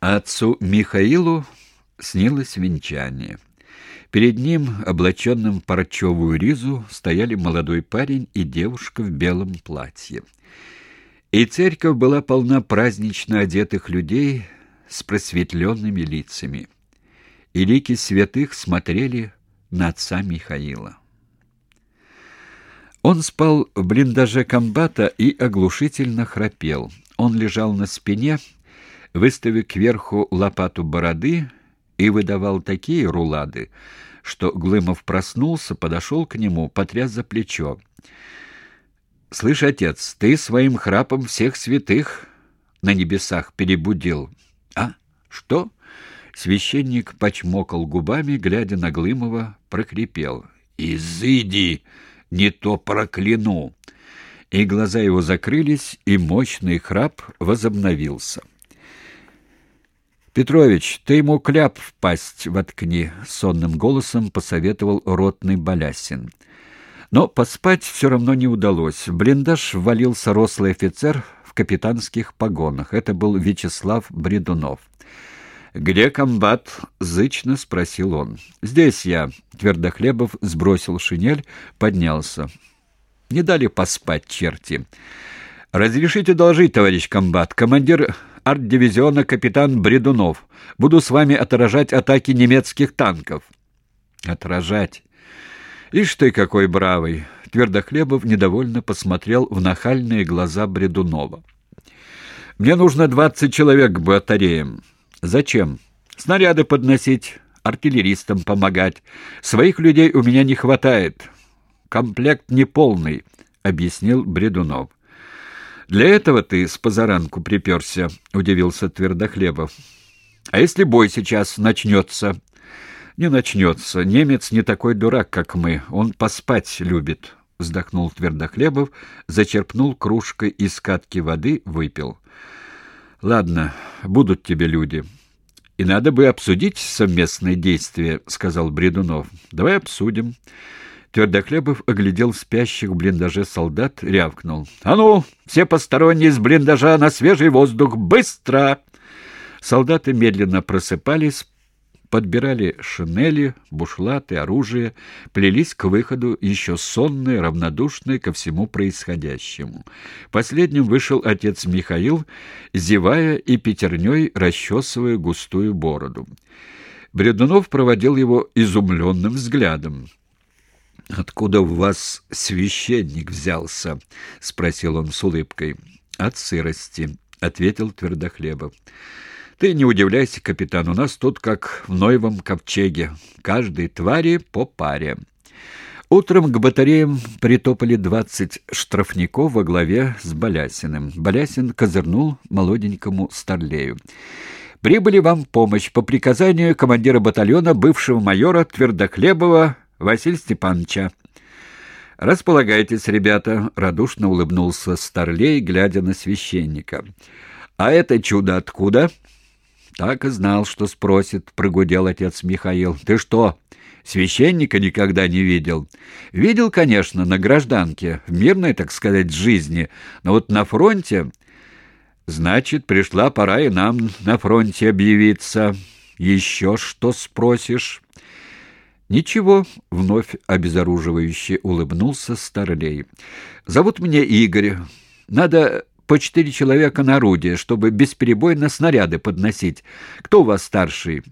Отцу Михаилу снилось венчание. Перед ним, облаченным в парчевую ризу, стояли молодой парень и девушка в белом платье. И церковь была полна празднично одетых людей с просветленными лицами. И лики святых смотрели на отца Михаила. Он спал в блиндаже комбата и оглушительно храпел. Он лежал на спине, выставив кверху лопату бороды, и выдавал такие рулады, что Глымов проснулся, подошел к нему, потряс за плечо. «Слышь, отец, ты своим храпом всех святых на небесах перебудил». «А? Что?» Священник почмокал губами, глядя на Глымова, прокрепел. «Изыди, не то прокляну!» И глаза его закрылись, и мощный храп возобновился. «Петрович, ты ему кляп в пасть воткни», — сонным голосом посоветовал ротный Балясин. Но поспать все равно не удалось. В блиндаж ввалился рослый офицер в капитанских погонах. Это был Вячеслав Бредунов. «Где комбат?» — зычно спросил он. «Здесь я». Твердохлебов сбросил шинель, поднялся. «Не дали поспать, черти». «Разрешите доложить, товарищ комбат. Командир арт-дивизиона капитан Бредунов. Буду с вами отражать атаки немецких танков». «Отражать? Ишь ты какой бравый!» Твердохлебов недовольно посмотрел в нахальные глаза Бредунова. «Мне нужно двадцать человек к батареям». «Зачем?» «Снаряды подносить, артиллеристам помогать. Своих людей у меня не хватает. Комплект неполный», — объяснил Бредунов. «Для этого ты с позаранку приперся», — удивился Твердохлебов. «А если бой сейчас начнется?» «Не начнется. Немец не такой дурак, как мы. Он поспать любит», — вздохнул Твердохлебов, зачерпнул кружкой из катки воды, выпил. «Ладно, будут тебе люди». «И надо бы обсудить совместные действия», — сказал Бредунов. «Давай обсудим». Твердохлебов оглядел спящих в блиндаже солдат, рявкнул. «А ну, все посторонние из блиндажа на свежий воздух! Быстро!» Солдаты медленно просыпались, подбирали шинели, бушлаты, оружие, плелись к выходу, еще сонные, равнодушные ко всему происходящему. Последним вышел отец Михаил, зевая и пятерней расчесывая густую бороду. Бредунов проводил его изумленным взглядом. «Откуда у вас священник взялся?» — спросил он с улыбкой. «От сырости», — ответил Твердохлебов. «Ты не удивляйся, капитан, у нас тут как в Ноевом ковчеге. Каждой твари по паре». Утром к батареям притопали двадцать штрафников во главе с Балясиным. Балясин козырнул молоденькому старлею. «Прибыли вам помощь по приказанию командира батальона бывшего майора Твердохлебова Василия Степановича. «Располагайтесь, ребята», — радушно улыбнулся Старлей, глядя на священника. «А это чудо откуда?» «Так и знал, что спросит», — прогудел отец Михаил. «Ты что, священника никогда не видел?» «Видел, конечно, на гражданке, в мирной, так сказать, жизни, но вот на фронте...» «Значит, пришла пора и нам на фронте объявиться. Еще что спросишь?» «Ничего», — вновь обезоруживающе улыбнулся Старлей. «Зовут меня Игорь. Надо по четыре человека на орудие, чтобы бесперебойно снаряды подносить. Кто у вас старший?»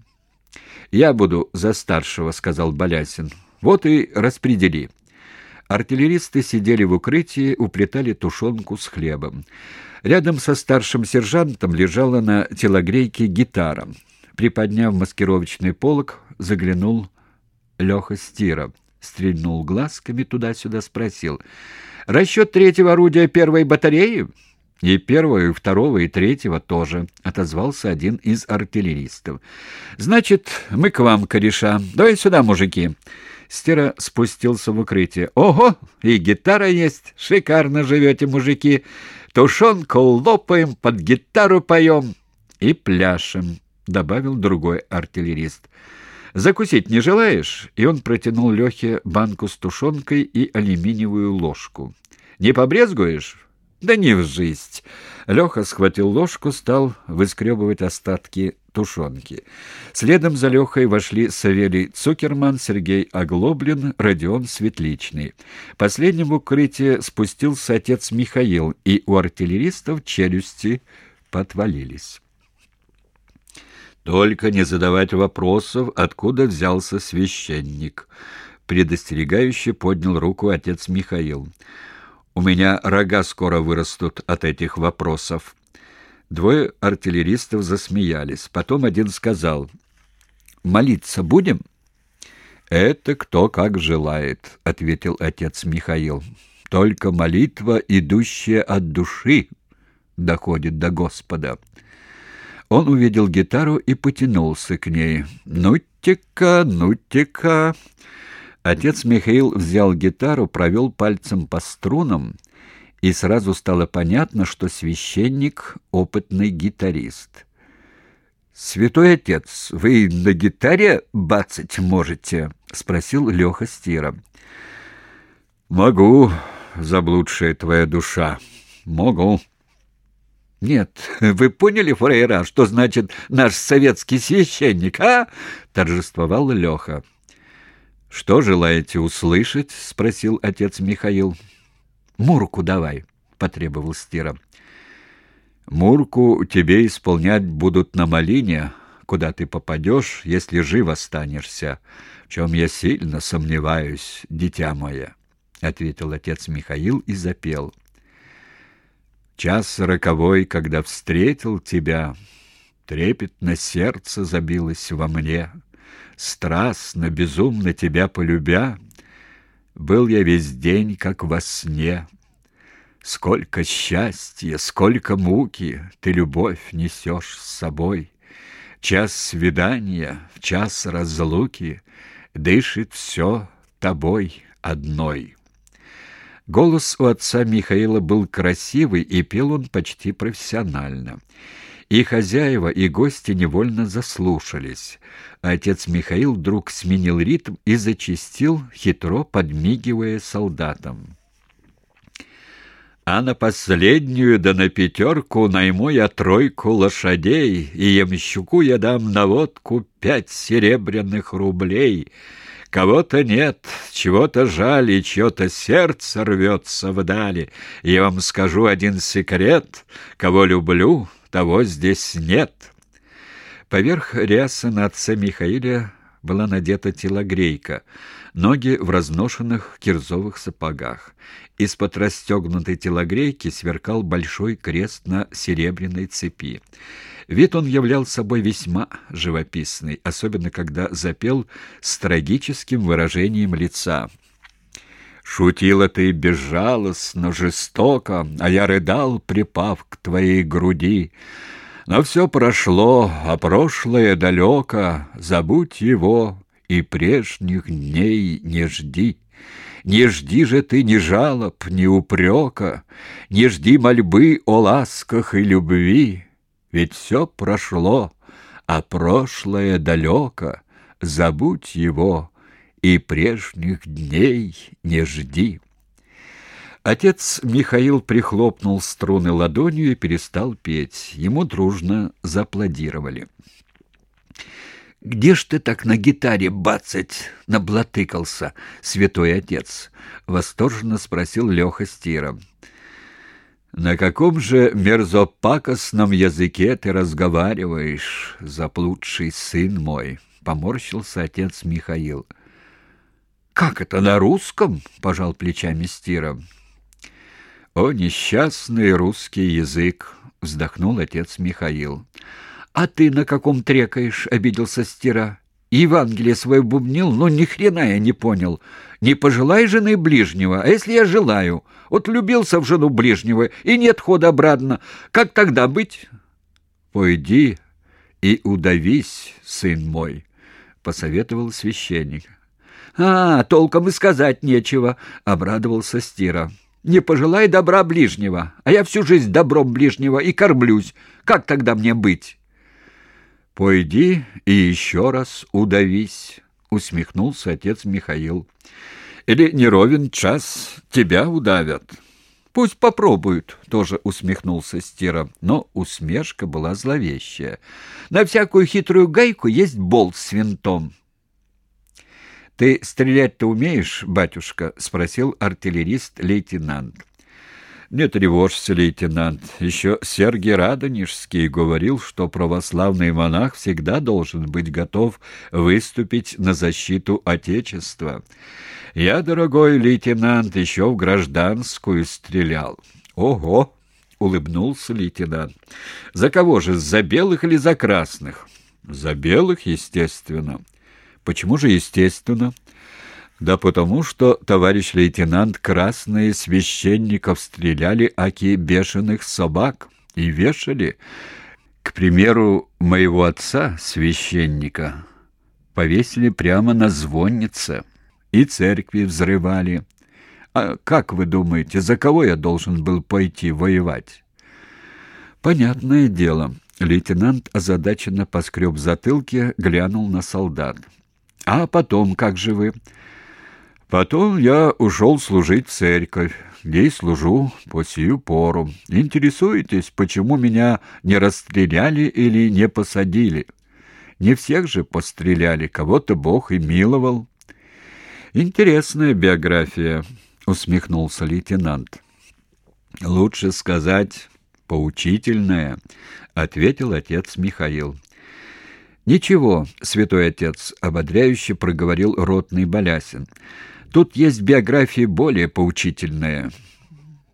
«Я буду за старшего», — сказал Балясин. «Вот и распредели». Артиллеристы сидели в укрытии, уплетали тушенку с хлебом. Рядом со старшим сержантом лежала на телогрейке гитара. Приподняв маскировочный полог, заглянул Леха Стира. Стрельнул глазками туда-сюда, спросил. «Расчет третьего орудия первой батареи?» «И первого, и второго, и третьего тоже», — отозвался один из артиллеристов. «Значит, мы к вам, кореша. Давай сюда, мужики». Стера спустился в укрытие. «Ого! И гитара есть! Шикарно живете, мужики! Тушенку лопаем, под гитару поем и пляшем», — добавил другой артиллерист. «Закусить не желаешь?» И он протянул Лехе банку с тушенкой и алюминиевую ложку. «Не побрезгуешь? Да не в жизнь. Леха схватил ложку, стал выскребывать остатки тушенки. Следом за Лехой вошли Савелий Цукерман, Сергей Оглоблин, Родион Светличный. Последним в укрытие спустился отец Михаил, и у артиллеристов челюсти подвалились. «Только не задавать вопросов, откуда взялся священник», — предостерегающе поднял руку отец Михаил. У меня рога скоро вырастут от этих вопросов. Двое артиллеристов засмеялись. Потом один сказал, «Молиться будем?» «Это кто как желает», — ответил отец Михаил. «Только молитва, идущая от души, доходит до Господа». Он увидел гитару и потянулся к ней. «Ну-тика, ну-тика!» Отец Михаил взял гитару, провел пальцем по струнам, и сразу стало понятно, что священник — опытный гитарист. «Святой отец, вы на гитаре бацать можете?» — спросил Леха Стира. «Могу, заблудшая твоя душа, могу». «Нет, вы поняли, фрейра, что значит наш советский священник, а?» — торжествовал Леха. «Что желаете услышать?» — спросил отец Михаил. «Мурку давай», — потребовал Стира. «Мурку тебе исполнять будут на малине, куда ты попадешь, если жив останешься, в чем я сильно сомневаюсь, дитя мое», — ответил отец Михаил и запел. «Час роковой, когда встретил тебя, трепетно сердце забилось во мне» страстно, безумно тебя полюбя, был я весь день, как во сне. Сколько счастья, сколько муки ты, любовь, несешь с собой. Час свидания, в час разлуки дышит все тобой одной. Голос у отца Михаила был красивый, и пел он почти профессионально. И хозяева, и гости невольно заслушались. Отец Михаил вдруг сменил ритм и зачастил, хитро подмигивая солдатам. А на последнюю да на пятерку найму я тройку лошадей, и ямщуку я дам на водку пять серебряных рублей. Кого-то нет, чего-то жаль, и чье-то сердце рвется вдали. Я вам скажу один секрет, кого люблю, того здесь нет. Поверх рясы на отце Михаиля была надета телогрейка, ноги в разношенных кирзовых сапогах. Из-под расстегнутой телогрейки сверкал большой крест на серебряной цепи. Вид он являл собой весьма живописный, особенно когда запел с трагическим выражением лица. Шутила ты безжалостно, жестоко, а я рыдал, припав к твоей груди. Но все прошло, а прошлое далеко, забудь его и прежних дней не жди. Не жди же ты ни жалоб, ни упрека, не жди мольбы о ласках и любви, ведь все прошло, а прошлое далеко, забудь его и прежних дней не жди. Отец Михаил прихлопнул струны ладонью и перестал петь. Ему дружно зааплодировали. «Где ж ты так на гитаре бацать наблатыкался, святой отец?» — восторженно спросил Леха Стира. «На каком же мерзопакостном языке ты разговариваешь, заплутший сын мой?» — поморщился отец Михаил. — «Как это на русском?» — пожал плечами Стира. «О, несчастный русский язык!» — вздохнул отец Михаил. «А ты на каком трекаешь?» — обиделся Стира. «Евангелие свое бубнил, но ни хрена я не понял. Не пожелай жены ближнего, а если я желаю? Вот влюбился в жену ближнего, и нет хода обратно. Как тогда быть?» «Пойди и удавись, сын мой», — посоветовал священник. «А, толком и сказать нечего», — обрадовался Стира. «Не пожелай добра ближнего, а я всю жизнь добром ближнего и кормлюсь. Как тогда мне быть?» «Пойди и еще раз удавись», — усмехнулся отец Михаил. «Или не ровен час тебя удавят». Пусть попробуют, тоже усмехнулся Стира, но усмешка была зловещая. На всякую хитрую гайку есть болт с винтом. Ты стрелять-то умеешь, батюшка? спросил артиллерист-лейтенант. «Не тревожься, лейтенант. Еще Сергий Радонежский говорил, что православный монах всегда должен быть готов выступить на защиту Отечества. Я, дорогой лейтенант, еще в гражданскую стрелял». «Ого!» — улыбнулся лейтенант. «За кого же, за белых или за красных?» «За белых, естественно». «Почему же естественно?» Да потому что, товарищ лейтенант, красные священников стреляли аки бешеных собак и вешали. К примеру, моего отца, священника, повесили прямо на звоннице и церкви взрывали. А как вы думаете, за кого я должен был пойти воевать? Понятное дело. Лейтенант озадаченно поскреб затылки, глянул на солдат. А потом как же вы? Потом я ушел служить в церковь, где и служу по сию пору. Интересуетесь, почему меня не расстреляли или не посадили? Не всех же постреляли, кого-то Бог и миловал. Интересная биография, усмехнулся лейтенант. Лучше сказать, поучительная, ответил отец Михаил. Ничего, святой отец, ободряюще проговорил ротный Балясин. Тут есть биография более поучительная.